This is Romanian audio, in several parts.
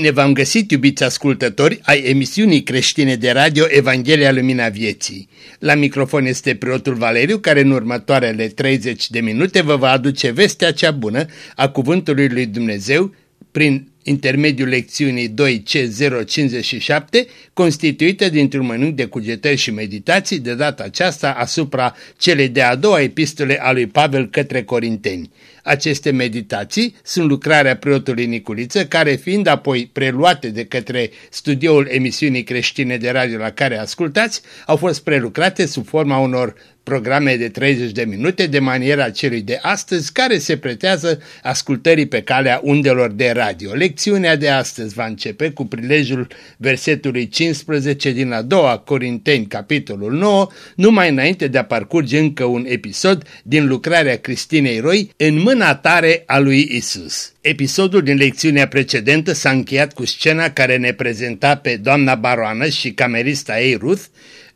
Bine v-am găsit, iubiți ascultători, ai emisiunii creștine de radio Evanghelia Lumina Vieții. La microfon este preotul Valeriu, care în următoarele 30 de minute vă va aduce vestea cea bună a Cuvântului Lui Dumnezeu prin intermediul lecțiunii 2C057, constituită dintr-un mănânc de cugetări și meditații, de data aceasta asupra celei de-a doua epistole a lui Pavel către Corinteni. Aceste meditații sunt lucrarea preotului Niculiță, care fiind apoi preluate de către studioul emisiunii creștine de radio la care ascultați, au fost prelucrate sub forma unor programe de 30 de minute de maniera celui de astăzi, care se pretează ascultării pe calea undelor de radio. Lecțiunea de astăzi va începe cu prilejul versetului 15 din a doua Corinteni, capitolul 9, numai înainte de a parcurge încă un episod din lucrarea Cristinei Roi în mâna tare a lui Isus. Episodul din lecțiunea precedentă s-a încheiat cu scena care ne prezenta pe doamna baroană și camerista ei Ruth,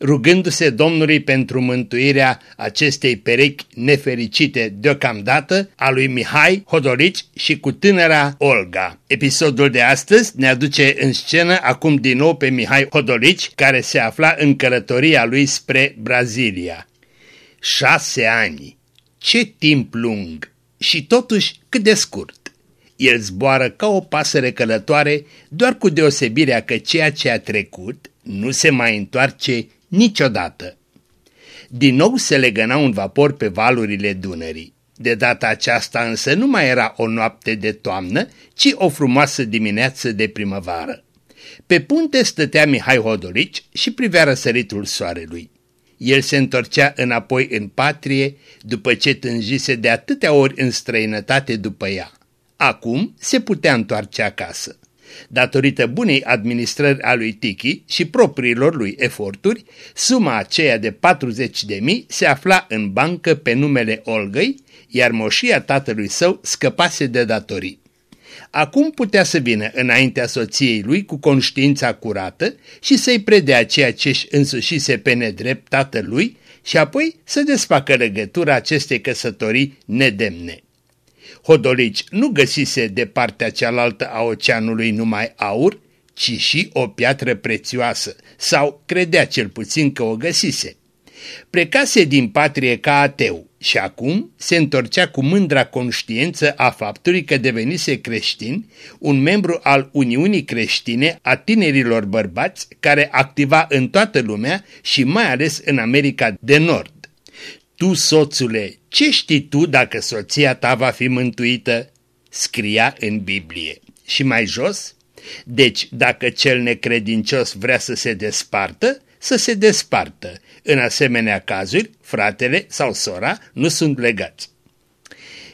rugându-se Domnului pentru mântuirea acestei perechi nefericite deocamdată a lui Mihai Hodolici și cu tânăra Olga. Episodul de astăzi ne aduce în scenă acum din nou pe Mihai Hodolici, care se afla în călătoria lui spre Brazilia. Șase ani! Ce timp lung! Și totuși cât de scurt! El zboară ca o pasăre călătoare, doar cu deosebirea că ceea ce a trecut nu se mai întoarce niciodată. Din nou se legăna un vapor pe valurile Dunării. De data aceasta însă nu mai era o noapte de toamnă, ci o frumoasă dimineață de primăvară. Pe punte stătea Mihai Hodolici și privea răsăritul soarelui. El se întorcea înapoi în patrie după ce tânjise de atâtea ori în străinătate după ea. Acum se putea întoarce acasă. Datorită bunei administrări a lui Tiki și propriilor lui eforturi, suma aceea de 40 de mii se afla în bancă pe numele Olgăi, iar moșia tatălui său scăpase de datorii. Acum putea să vină înaintea soției lui cu conștiința curată și să-i predea ceea ce-și însușise pe nedrept tatălui și apoi să desfacă legătura acestei căsătorii nedemne. Hodolici nu găsise de partea cealaltă a oceanului numai aur, ci și o piatră prețioasă, sau credea cel puțin că o găsise. Plecase din patrie ca ateu și acum se întorcea cu mândra conștiință a faptului că devenise creștin, un membru al Uniunii Creștine a tinerilor bărbați care activa în toată lumea și mai ales în America de Nord. Tu, soțule, ce știi tu dacă soția ta va fi mântuită? Scria în Biblie. Și mai jos? Deci, dacă cel necredincios vrea să se despartă, să se despartă. În asemenea cazuri, fratele sau sora nu sunt legați.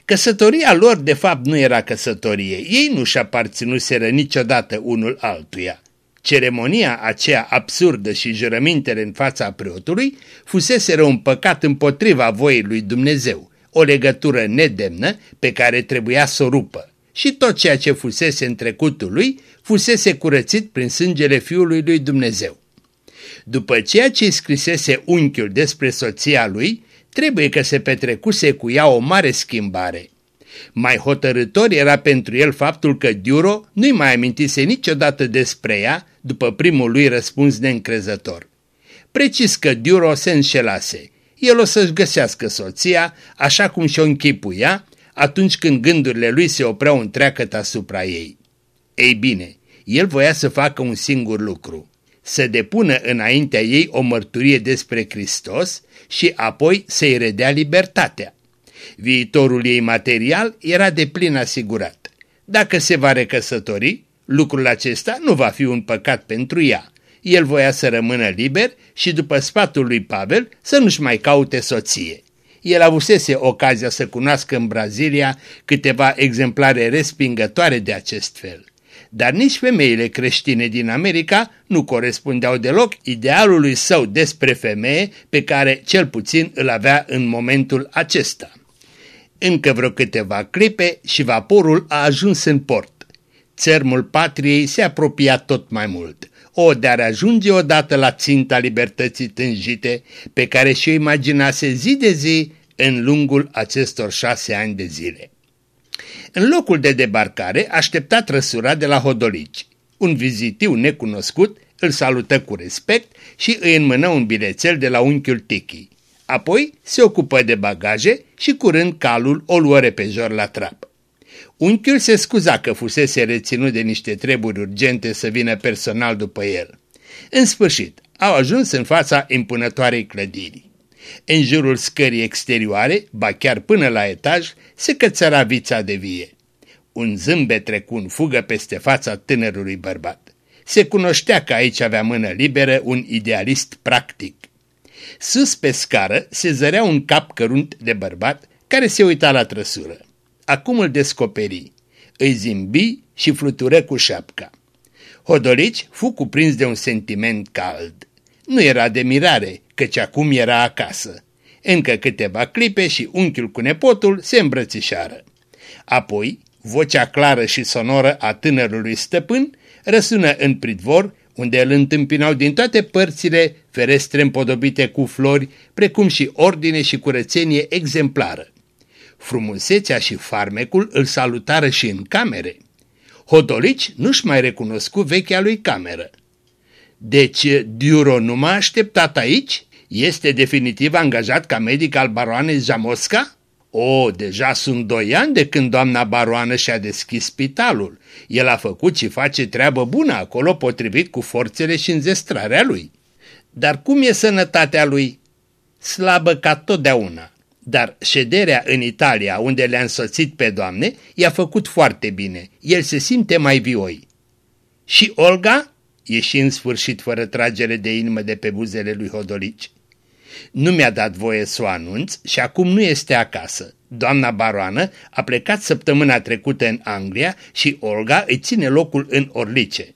Căsătoria lor, de fapt, nu era căsătorie. Ei nu și aparținuseră niciodată unul altuia. Ceremonia aceea absurdă și jurămintele în fața preotului fuseseră un păcat împotriva voii lui Dumnezeu, o legătură nedemnă pe care trebuia să o rupă. Și tot ceea ce fusese în trecutul lui fusese curățit prin sângele Fiului lui Dumnezeu. După ceea ce scrisese unchiul despre soția lui, trebuie că se petrecuse cu ea o mare schimbare – mai hotărător era pentru el faptul că Diuro nu-i mai amintise niciodată despre ea după primul lui răspuns neîncrezător. Precis că Diuro se înșelase. El o să-și găsească soția, așa cum și-o închipuia, atunci când gândurile lui se opreau întreagăt asupra ei. Ei bine, el voia să facă un singur lucru, să depună înaintea ei o mărturie despre Hristos și apoi să-i redea libertatea. Viitorul ei material era de plin asigurat. Dacă se va recăsători, lucrul acesta nu va fi un păcat pentru ea. El voia să rămână liber și după sfatul lui Pavel să nu-și mai caute soție. El avusese ocazia să cunoască în Brazilia câteva exemplare respingătoare de acest fel. Dar nici femeile creștine din America nu corespundeau deloc idealului său despre femeie pe care cel puțin îl avea în momentul acesta. Încă vreo câteva clipe și vaporul a ajuns în port. Țărmul patriei se apropia tot mai mult. O, de-ar ajunge odată la ținta libertății tânjite pe care și-o imaginase zi de zi în lungul acestor șase ani de zile. În locul de debarcare aștepta trăsura de la Hodolici. Un vizitiu necunoscut îl salută cu respect și îi înmână un bilețel de la unchiul Tiki. Apoi se ocupă de bagaje și curând calul o luă repejor la trap. Unchiul se scuza că fusese reținut de niște treburi urgente să vină personal după el. În sfârșit, au ajuns în fața impunătoarei clădiri. În jurul scării exterioare, ba chiar până la etaj, se cățăra vița de vie. Un zâmbet trecu în fugă peste fața tânărului bărbat. Se cunoștea că aici avea mână liberă un idealist practic. Sus pe scară se zărea un cap cărunt de bărbat care se uita la trăsură. Acum îl descoperi. Îi zimbi și flutură cu șapca. Hodolici fu cuprins de un sentiment cald. Nu era de mirare, căci acum era acasă. Încă câteva clipe și unchiul cu nepotul se îmbrățișară. Apoi, vocea clară și sonoră a tânărului stăpân răsună în pridvor, unde îl întâmpinau din toate părțile ferestre împodobite cu flori, precum și ordine și curățenie exemplară. Frumusețea și farmecul îl salutară și în camere. Hodolici nu-și mai recunoscu vechea lui cameră. Deci, Diuro nu m-a așteptat aici? Este definitiv angajat ca medic al baroanei Jamosca? O, deja sunt doi ani de când doamna baroană și-a deschis spitalul. El a făcut și face treabă bună acolo potrivit cu forțele și înzestrarea lui. Dar cum e sănătatea lui? Slabă ca totdeauna. Dar șederea în Italia, unde le-a însoțit pe doamne, i-a făcut foarte bine. El se simte mai vioi. Și Olga? Ieși în sfârșit fără tragere de inimă de pe buzele lui Hodolici. Nu mi-a dat voie să o anunț și acum nu este acasă. Doamna baroană a plecat săptămâna trecută în Anglia și Olga îi ține locul în Orlice.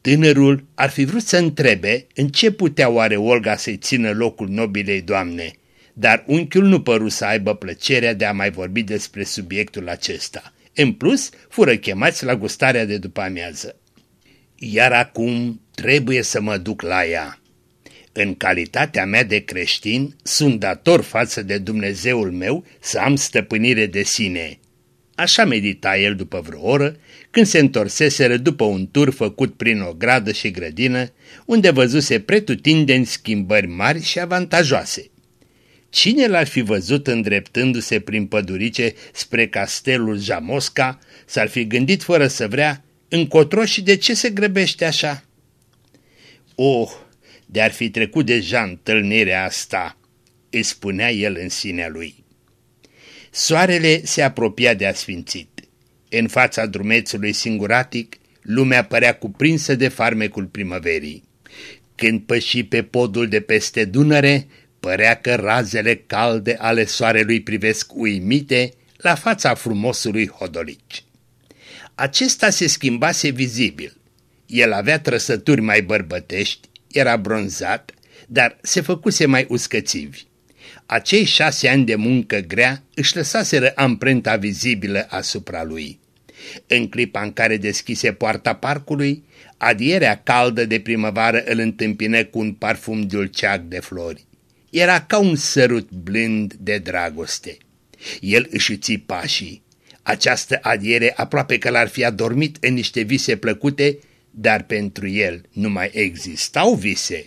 Tânărul ar fi vrut să întrebe în ce putea oare Olga să-i țină locul nobilei doamne, dar unchiul nu păru să aibă plăcerea de a mai vorbi despre subiectul acesta. În plus, fură chemați la gustarea de după amiază. Iar acum trebuie să mă duc la ea. În calitatea mea de creștin, sunt dator față de Dumnezeul meu să am stăpânire de sine. Așa medita el după vreo oră, când se întorseseră după un tur făcut prin o gradă și grădină, unde văzuse pretutindeni schimbări mari și avantajoase. Cine l-ar fi văzut îndreptându-se prin pădurice spre castelul Jamosca, s-ar fi gândit fără să vrea, încotro și de ce se grăbește așa? Oh, de-ar fi trecut deja întâlnirea asta, îi spunea el în sinea lui. Soarele se apropia de asfințit. În fața drumețului singuratic, lumea părea cuprinsă de farmecul primăverii. Când păși pe podul de peste Dunăre, părea că razele calde ale soarelui privesc uimite la fața frumosului Hodolici. Acesta se schimbase vizibil. El avea trăsături mai bărbătești, era bronzat, dar se făcuse mai uscățivi. Acei șase ani de muncă grea își lăsaseră amprenta vizibilă asupra lui. În clipa în care deschise poarta parcului, adierea caldă de primăvară îl întâmpină cu un parfum dulceac de flori. Era ca un sărut blând de dragoste. El își ții pașii. Această adiere aproape că l-ar fi adormit în niște vise plăcute dar pentru el nu mai existau vise.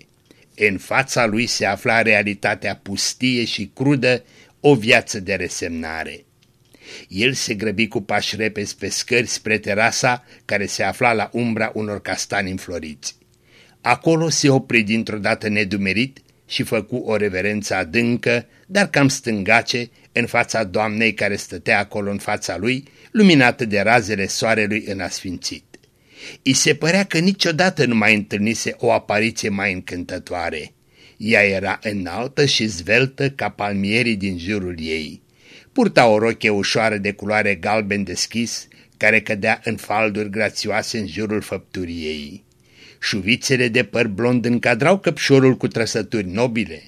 În fața lui se afla realitatea pustie și crudă, o viață de resemnare. El se grăbi cu pași repezi pe scări spre terasa care se afla la umbra unor castani înfloriți. Acolo se opri dintr-o dată nedumerit și făcu o reverență adâncă, dar cam stângace, în fața doamnei care stătea acolo în fața lui, luminată de razele soarelui în asfințit. I se părea că niciodată nu mai întâlnise o apariție mai încântătoare. Ea era înaltă și zveltă ca palmierii din jurul ei. Purta o roche ușoară de culoare galben deschis, care cădea în falduri grațioase în jurul făpturii ei. Șuvițele de păr blond încadrau căpșorul cu trăsături nobile.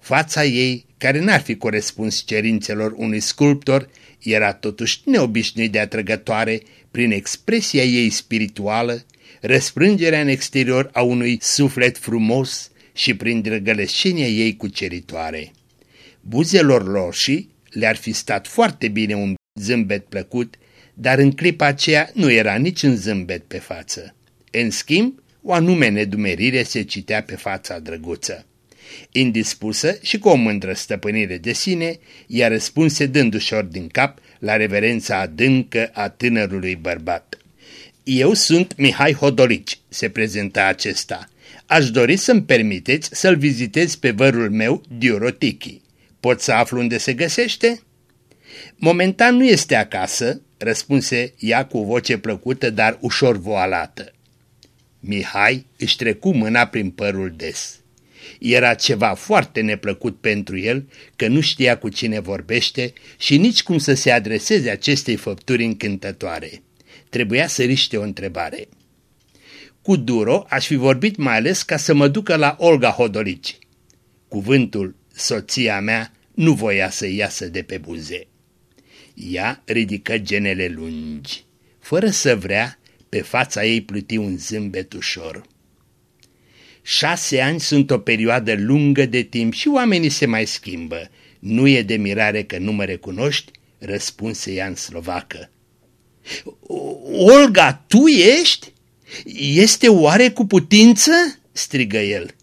Fața ei, care n-ar fi corespuns cerințelor unui sculptor, era totuși neobișnuit de atrăgătoare prin expresia ei spirituală, răsprângerea în exterior a unui suflet frumos și prin drăgălășenia ei cuceritoare. Buzelor roșii le-ar fi stat foarte bine un zâmbet plăcut, dar în clipa aceea nu era nici un zâmbet pe față. În schimb, o anume nedumerire se citea pe fața drăguță. Indispusă și cu o mândră stăpânire de sine, ea răspunse dând ușor din cap la reverența adâncă a tânărului bărbat. Eu sunt Mihai Hodolici, se prezenta acesta. Aș dori să-mi permiteți să-l vizitez pe vărul meu, Diorotichi. Pot să aflu unde se găsește? Momentan nu este acasă, răspunse ea cu o voce plăcută, dar ușor voalată. Mihai își trecu mâna prin părul des. Era ceva foarte neplăcut pentru el că nu știa cu cine vorbește și nici cum să se adreseze acestei făpturi încântătoare. Trebuia să riște o întrebare. Cu Duro aș fi vorbit mai ales ca să mă ducă la Olga Hodolici. Cuvântul soția mea nu voia să iasă de pe buze. Ea ridică genele lungi. Fără să vrea, pe fața ei pluti un zâmbet ușor. Șase ani sunt o perioadă lungă de timp și oamenii se mai schimbă. Nu e de mirare că nu mă recunoști? Răspunse ea în slovacă. Olga, tu ești? Este oare cu putință? strigă el.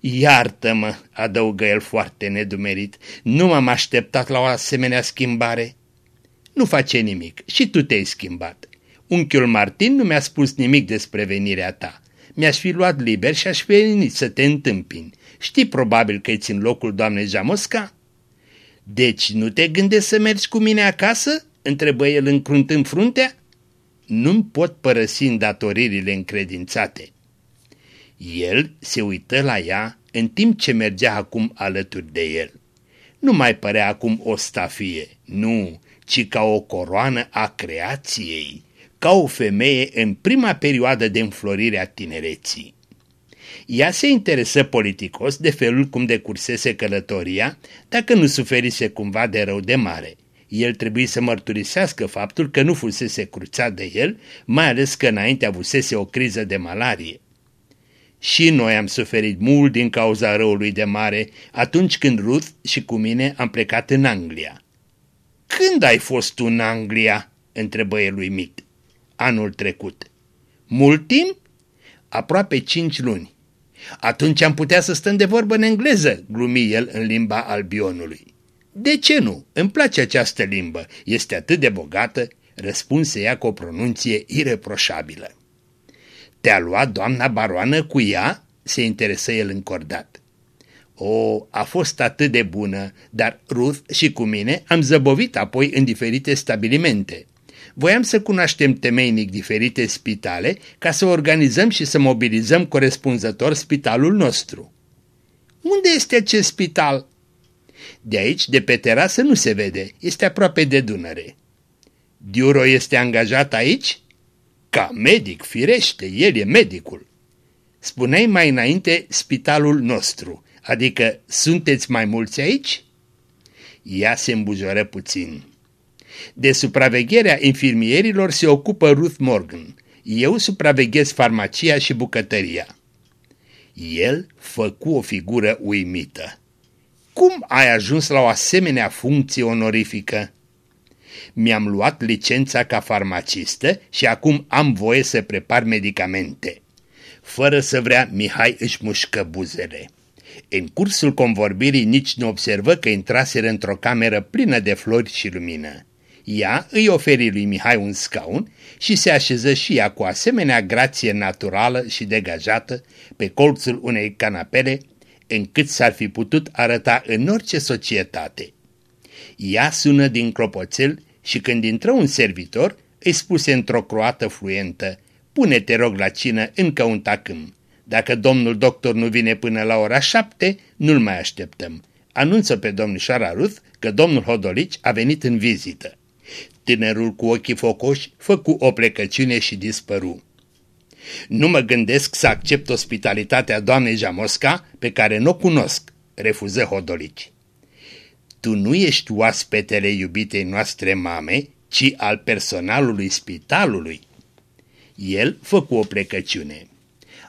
Iartă-mă, adăugă el foarte nedumerit, nu m-am așteptat la o asemenea schimbare. Nu face nimic și tu te-ai schimbat. Unchiul Martin nu mi-a spus nimic despre venirea ta. Mi-aș fi luat liber și aș fi venit să te întâmpin. Știi probabil că-i țin locul doamnei Jamosca? Deci nu te gândești să mergi cu mine acasă? întrebă el încruntând fruntea. Nu-mi pot părăsi îndatoririle încredințate. El se uită la ea în timp ce mergea acum alături de el. Nu mai părea acum o stafie, nu, ci ca o coroană a creației, ca o femeie în prima perioadă de înflorire a tinereții. Ea se interesă politicos de felul cum decursese călătoria, dacă nu suferise cumva de rău de mare. El trebuie să mărturisească faptul că nu fusese cruțat de el, mai ales că înainte avusese o criză de malarie. Și noi am suferit mult din cauza răului de mare atunci când Ruth și cu mine am plecat în Anglia. Când ai fost tu în Anglia?" întrebă el uimit. Anul trecut. Mult timp? Aproape cinci luni. Atunci am putea să stăm de vorbă în engleză, glumi el în limba albionului. De ce nu? Îmi place această limbă. Este atât de bogată, răspunse ea cu o pronunție ireproșabilă. Te-a luat doamna baroană cu ea? se interesă el încordat. O, a fost atât de bună, dar Ruth și cu mine am zăbovit apoi în diferite stabilimente. Voiam să cunoaștem temeinic diferite spitale ca să organizăm și să mobilizăm corespunzător spitalul nostru. Unde este acest spital? De aici, de pe terasă, nu se vede, este aproape de Dunăre. Diuro este angajat aici? Ca medic, firește, el e medicul. Spuneai mai înainte spitalul nostru, adică sunteți mai mulți aici? Ea se îmbujoră puțin. De supravegherea infirmierilor se ocupă Ruth Morgan. Eu supraveghez farmacia și bucătăria. El făcu o figură uimită. Cum ai ajuns la o asemenea funcție onorifică? Mi-am luat licența ca farmacistă și acum am voie să prepar medicamente. Fără să vrea, Mihai își mușcă buzele. În cursul convorbirii nici nu observă că intraseră într-o cameră plină de flori și lumină. Ea îi oferi lui Mihai un scaun și se așeză și ea cu asemenea grație naturală și degajată pe colțul unei canapele, încât s-ar fi putut arăta în orice societate. Ea sună din clopoțel și când intră un servitor, îi spuse într-o croată fluentă, Pune-te rog la cină încă un tacâm. Dacă domnul doctor nu vine până la ora șapte, nu-l mai așteptăm. Anunță pe domnișoara Ruth că domnul Hodolici a venit în vizită. Tinerul cu ochii focoși făcu o plecăciune și dispăru. Nu mă gândesc să accept ospitalitatea doamnei Jamosca pe care nu o cunosc, refuză Hodolici. Tu nu ești oaspetele iubitei noastre mame, ci al personalului spitalului. El făcu o plecăciune.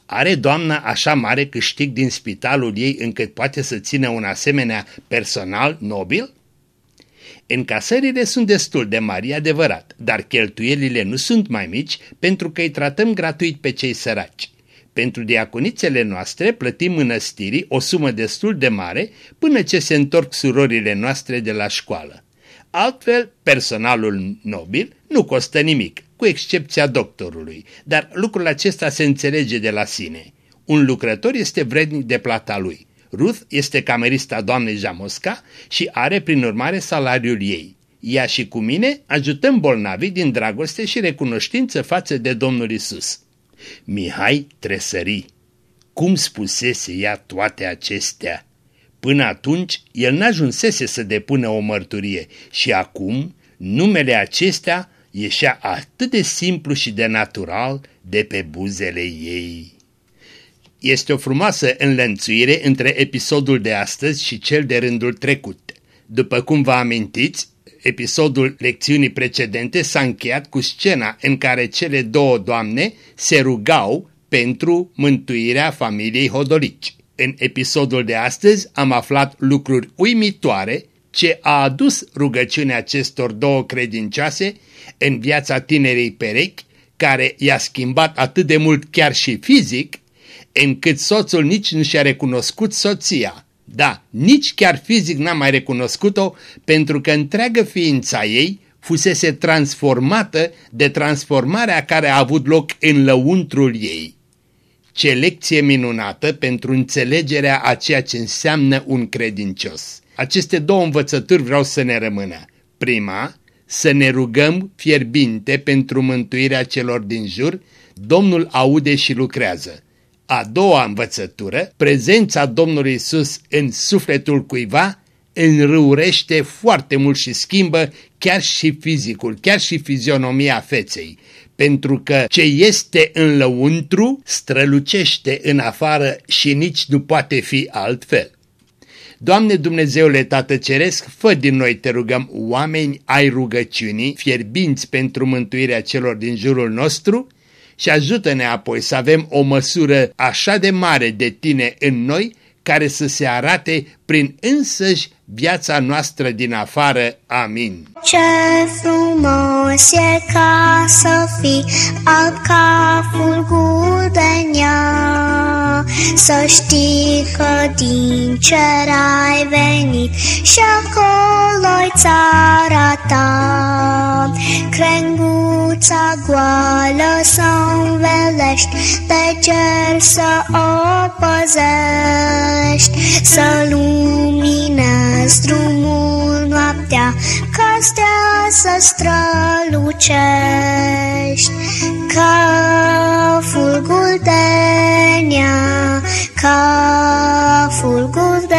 Are doamna așa mare câștig din spitalul ei încât poate să țină un asemenea personal nobil? Încasările sunt destul de mari, adevărat, dar cheltuielile nu sunt mai mici pentru că îi tratăm gratuit pe cei săraci. Pentru diaconițele noastre plătim mănăstirii o sumă destul de mare până ce se întorc surorile noastre de la școală. Altfel, personalul nobil nu costă nimic, cu excepția doctorului, dar lucrul acesta se înțelege de la sine. Un lucrător este vrednic de plata lui. Ruth este camerista doamnei Jamosca și are prin urmare salariul ei. Ea și cu mine ajutăm bolnavii din dragoste și recunoștință față de Domnul Isus. Mihai tresări. Cum spusese ea toate acestea? Până atunci, el n-ajunsese să depună o mărturie și acum numele acestea ieșea atât de simplu și de natural de pe buzele ei. Este o frumoasă înlănțuire între episodul de astăzi și cel de rândul trecut. După cum vă amintiți, episodul lecțiunii precedente s-a încheiat cu scena în care cele două doamne se rugau pentru mântuirea familiei Hodolici. În episodul de astăzi am aflat lucruri uimitoare ce a adus rugăciunea acestor două credincioase în viața tinerei perechi, care i-a schimbat atât de mult chiar și fizic, încât soțul nici nu și-a recunoscut soția. Da, nici chiar fizic n-a mai recunoscut-o pentru că întreagă ființa ei fusese transformată de transformarea care a avut loc în lăuntrul ei. Ce lecție minunată pentru înțelegerea a ceea ce înseamnă un credincios. Aceste două învățături vreau să ne rămână. Prima, să ne rugăm fierbinte pentru mântuirea celor din jur, Domnul aude și lucrează. A doua învățătură, prezența Domnului Isus în sufletul cuiva, înrăurește foarte mult și schimbă chiar și fizicul, chiar și fizionomia feței, pentru că ce este în lăuntru strălucește în afară și nici nu poate fi altfel. Doamne Dumnezeule Tată Ceresc, fă din noi, te rugăm, oameni ai rugăciunii, fierbinți pentru mântuirea celor din jurul nostru și ajută-ne apoi să avem o măsură așa de mare de tine în noi, care să se arate prin însăși viața noastră din afară. Amin. Ce frumos e ca să fii alb ca fulgur de nea, Să știi că din cer ai venit și acolo-i țara ta. Crenguța goală să învelești, pe cer să o păzești, să luminezi Luminezi drumul noaptea, ca stea să strălucești, ca fulgul de nea, ca fulgul de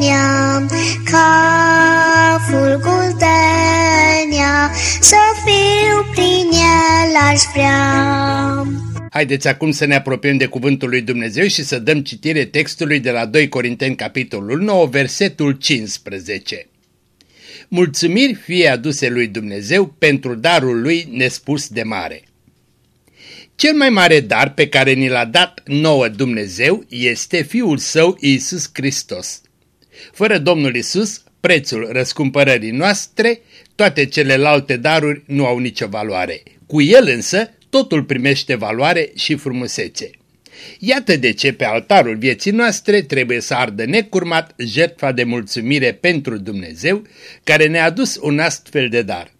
nea, ca fulgul de nea, să fiu prin el aș vrea. Haideți acum să ne apropiem de cuvântul lui Dumnezeu și să dăm citire textului de la 2 Corinteni, capitolul 9, versetul 15. Mulțumiri fie aduse lui Dumnezeu pentru darul lui nespus de mare. Cel mai mare dar pe care ni l-a dat nouă Dumnezeu este Fiul Său Iisus Hristos. Fără Domnul Iisus, prețul răscumpărării noastre, toate celelalte daruri nu au nicio valoare. Cu El însă totul primește valoare și frumusețe. Iată de ce pe altarul vieții noastre trebuie să ardă necurmat jertfa de mulțumire pentru Dumnezeu care ne-a adus un astfel de dar.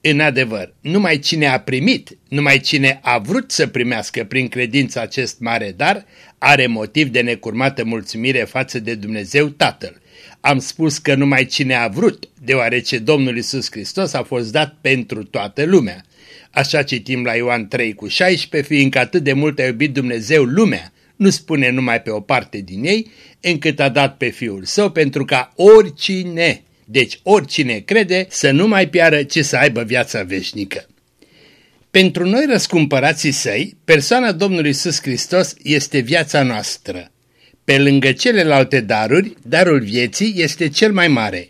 În adevăr, numai cine a primit, numai cine a vrut să primească prin credință acest mare dar, are motiv de necurmată mulțumire față de Dumnezeu Tatăl. Am spus că numai cine a vrut, deoarece Domnul Isus Hristos a fost dat pentru toată lumea. Așa citim la Ioan 3 cu 16, fiindcă atât de mult a iubit Dumnezeu lumea, nu spune numai pe o parte din ei, încât a dat pe Fiul Său pentru ca oricine, deci oricine crede, să nu mai piară, ci să aibă viața veșnică. Pentru noi răscumpărații săi, persoana Domnului Iisus Hristos este viața noastră. Pe lângă celelalte daruri, darul vieții este cel mai mare,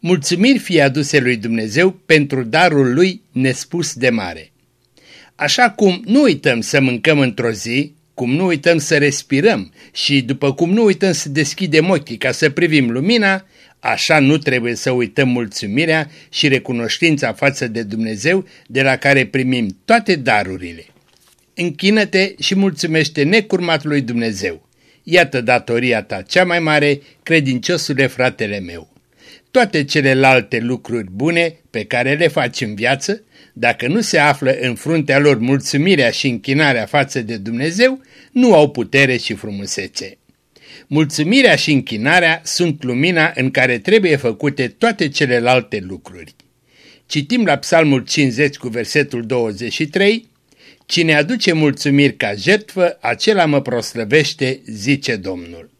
mulțumiri fie aduse lui Dumnezeu pentru darul lui nespus de mare. Așa cum nu uităm să mâncăm într-o zi, cum nu uităm să respirăm și după cum nu uităm să deschidem ochii ca să privim lumina, așa nu trebuie să uităm mulțumirea și recunoștința față de Dumnezeu de la care primim toate darurile. Închină-te și mulțumește necurmat lui Dumnezeu. Iată datoria ta cea mai mare, credinciosule fratele meu. Toate celelalte lucruri bune pe care le faci în viață, dacă nu se află în fruntea lor mulțumirea și închinarea față de Dumnezeu, nu au putere și frumusețe. Mulțumirea și închinarea sunt lumina în care trebuie făcute toate celelalte lucruri. Citim la Psalmul 50 cu versetul 23, Cine aduce mulțumiri ca jertfă, acela mă proslăvește, zice Domnul.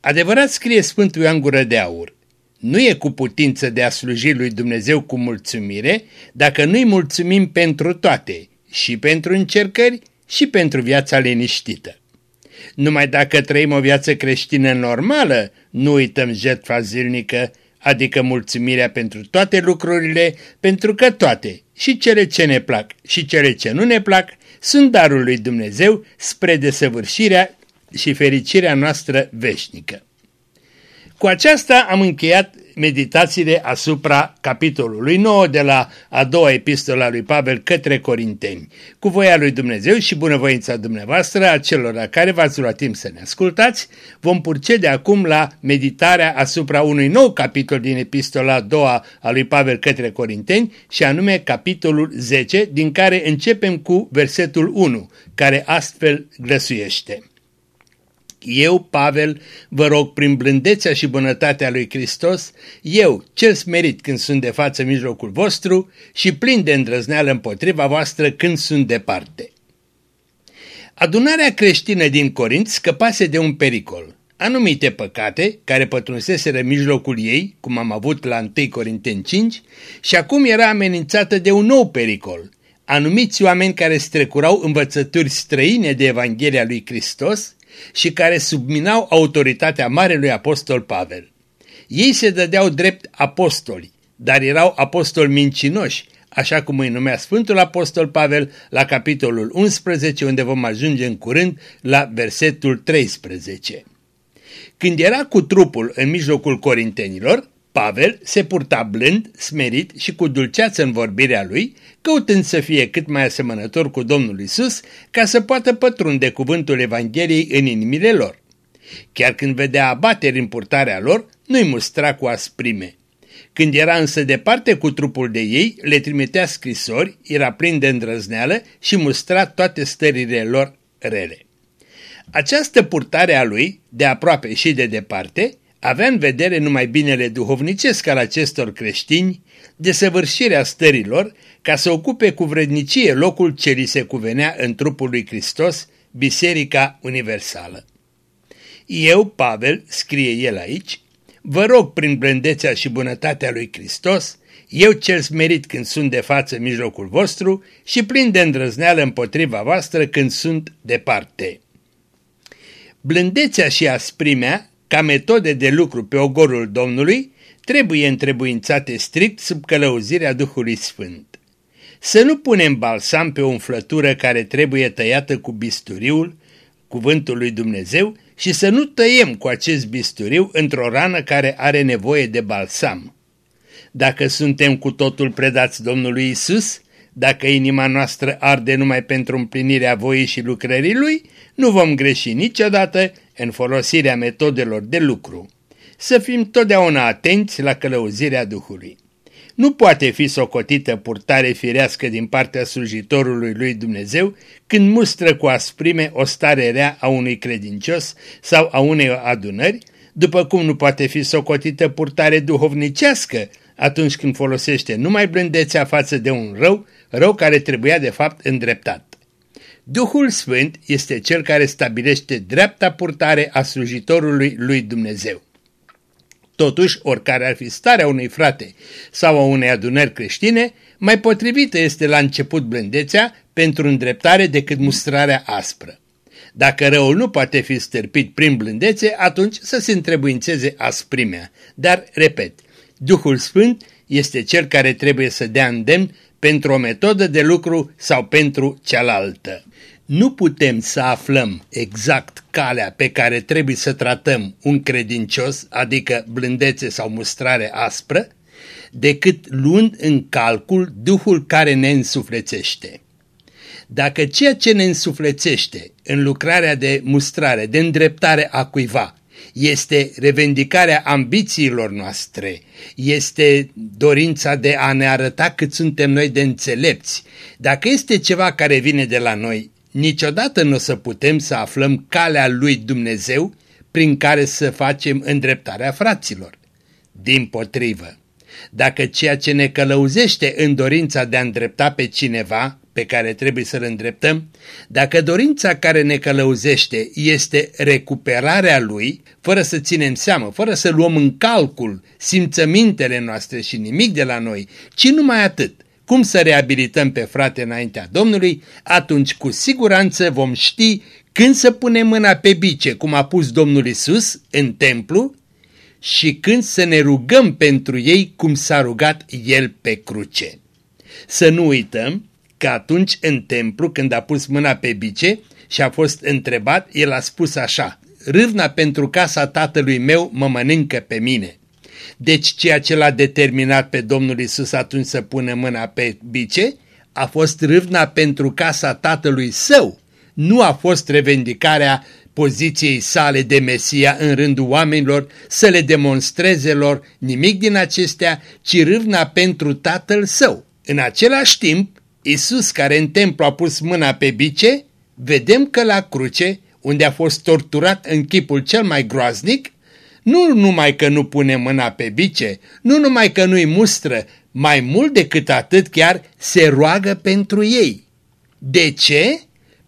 Adevărat scrie Sfântul Ioan Gură de Aur, nu e cu putință de a sluji lui Dumnezeu cu mulțumire dacă nu-i mulțumim pentru toate, și pentru încercări și pentru viața liniștită. Numai dacă trăim o viață creștină normală, nu uităm jertfa zilnică, adică mulțumirea pentru toate lucrurile, pentru că toate, și cele ce ne plac și cele ce nu ne plac, sunt darul lui Dumnezeu spre desăvârșirea și fericirea noastră veșnică. Cu aceasta am încheiat meditațiile asupra capitolului 9 de la a doua epistola lui Pavel către Corinteni. Cu voia lui Dumnezeu și bunăvoința dumneavoastră, a celor care v-ați luat timp să ne ascultați, vom purcede acum la meditarea asupra unui nou capitol din epistola a doua a lui Pavel către Corinteni și anume capitolul 10, din care începem cu versetul 1, care astfel glăsuiește. Eu, Pavel, vă rog prin blândețea și bunătatea lui Hristos, eu, cel smerit când sunt de față în mijlocul vostru și plin de îndrăzneală împotriva voastră când sunt departe. Adunarea creștină din Corint scăpase de un pericol. Anumite păcate, care pătrunseseră mijlocul ei, cum am avut la 1 Corinteni 5, și acum era amenințată de un nou pericol. Anumiți oameni care strecurau învățături străine de Evanghelia lui Hristos și care subminau autoritatea Marelui Apostol Pavel. Ei se dădeau drept apostoli, dar erau apostoli mincinoși, așa cum îi numea Sfântul Apostol Pavel la capitolul 11, unde vom ajunge în curând la versetul 13. Când era cu trupul în mijlocul corintenilor, Pavel se purta blând, smerit și cu dulceață în vorbirea lui, căutând să fie cât mai asemănător cu Domnul Isus, ca să poată pătrunde cuvântul Evangheliei în inimile lor. Chiar când vedea abateri în purtarea lor, nu-i mustra cu asprime. Când era însă departe cu trupul de ei, le trimitea scrisori, era plin de îndrăzneală și mustra toate stările lor rele. Această purtare a lui, de aproape și de departe, avea în vedere numai binele duhovnicesc al acestor creștini, desăvârșirea stărilor, ca să ocupe cu vrednicie locul ce li se cuvenea în trupul lui Hristos, Biserica Universală. Eu, Pavel, scrie el aici, vă rog prin blândețea și bunătatea lui Hristos, eu cel smerit când sunt de față în mijlocul vostru și plin de îndrăzneală împotriva voastră când sunt departe. Blândețea și asprimea ca metode de lucru pe ogorul Domnului, trebuie întrebuințate strict sub călăuzirea Duhului Sfânt. Să nu punem balsam pe o umflătură care trebuie tăiată cu bisturiul, cuvântul lui Dumnezeu, și să nu tăiem cu acest bisturiu într-o rană care are nevoie de balsam. Dacă suntem cu totul predați Domnului Isus, dacă inima noastră arde numai pentru împlinirea voii și lucrării Lui, nu vom greși niciodată în folosirea metodelor de lucru. Să fim totdeauna atenți la călăuzirea Duhului. Nu poate fi socotită purtare firească din partea slujitorului lui Dumnezeu când mustră cu asprime o stare rea a unui credincios sau a unei adunări, după cum nu poate fi socotită purtare duhovnicească atunci când folosește numai blândețea față de un rău, rău care trebuia de fapt îndreptat. Duhul Sfânt este cel care stabilește dreapta purtare a slujitorului lui Dumnezeu. Totuși, oricare ar fi starea unui frate sau a unei adunări creștine, mai potrivită este la început blândețea pentru îndreptare decât mustrarea aspră. Dacă răul nu poate fi stârpit prin blândețe, atunci să se întrebuințeze asprimea. Dar, repet, Duhul Sfânt este cel care trebuie să dea îndemn pentru o metodă de lucru sau pentru cealaltă. Nu putem să aflăm exact calea pe care trebuie să tratăm un credincios, adică blândețe sau mustrare aspră, decât luând în calcul Duhul care ne însuflețește. Dacă ceea ce ne însuflețește în lucrarea de mustrare, de îndreptare a cuiva, este revendicarea ambițiilor noastre, este dorința de a ne arăta cât suntem noi de înțelepți. Dacă este ceva care vine de la noi, niciodată nu o să putem să aflăm calea lui Dumnezeu prin care să facem îndreptarea fraților. Din potrivă, dacă ceea ce ne călăuzește în dorința de a îndrepta pe cineva, pe care trebuie să-l îndreptăm, dacă dorința care ne călăuzește este recuperarea lui, fără să ținem seamă, fără să luăm în calcul simțămintele noastre și nimic de la noi, ci numai atât, cum să reabilităm pe frate înaintea Domnului, atunci cu siguranță vom ști când să punem mâna pe bice, cum a pus Domnul Isus în templu, și când să ne rugăm pentru ei cum s-a rugat El pe cruce. Să nu uităm că atunci în templu, când a pus mâna pe bice și a fost întrebat, el a spus așa, râvna pentru casa tatălui meu mă mănâncă pe mine. Deci ceea ce l-a determinat pe Domnul Isus atunci să pună mâna pe bice a fost râvna pentru casa tatălui său, nu a fost revendicarea poziției sale de Mesia în rândul oamenilor, să le demonstreze lor nimic din acestea, ci râvna pentru tatăl său. În același timp, Isus care în templu a pus mâna pe bice, vedem că la cruce, unde a fost torturat în chipul cel mai groaznic, nu numai că nu pune mâna pe bice, nu numai că nu-i mustră, mai mult decât atât chiar se roagă pentru ei. De ce?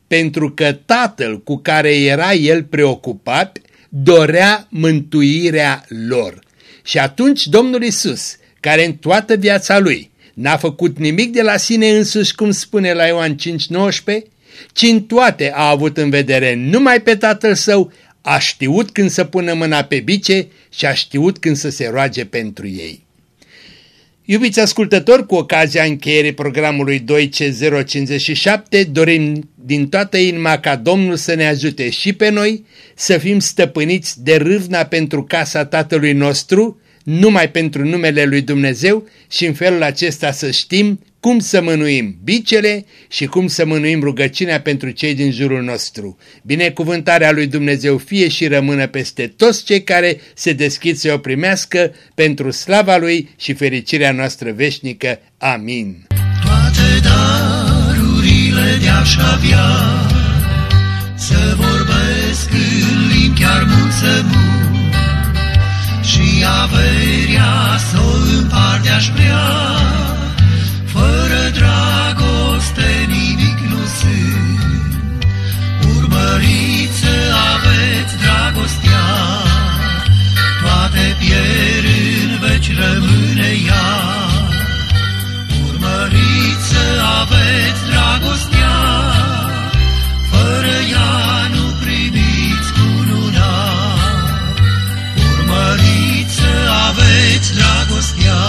Pentru că tatăl cu care era el preocupat dorea mântuirea lor. Și atunci Domnul Isus, care în toată viața lui N-a făcut nimic de la sine însuși, cum spune la Ioan 5.19, ci în toate a avut în vedere numai pe tatăl său, a știut când să pună mâna pe bice și a știut când să se roage pentru ei. Iubiți ascultători, cu ocazia încheierii programului 2C057, dorim din toată inima ca Domnul să ne ajute și pe noi să fim stăpâniți de râvna pentru casa Tatălui nostru, numai pentru numele lui Dumnezeu și în felul acesta să știm cum să mânuim bicele și cum să mânuim rugăciunea pentru cei din jurul nostru. Binecuvântarea lui Dumnezeu fie și rămână peste toți cei care se deschid să o primească pentru slava lui și fericirea noastră veșnică. Amin. Toate darurile de-aș avea să vorbesc în limbi chiar mult să mult și averia să o împarte aș vrea. Rămâne ea. Urmăriți să aveți dragostea, fără ea nu primiți aveți dragostea,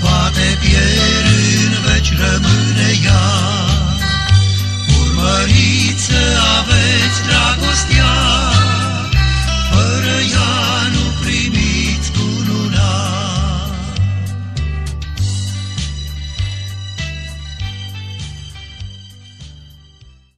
toate pierd în veci rămâne ea. Urmăriți să aveți dragostea,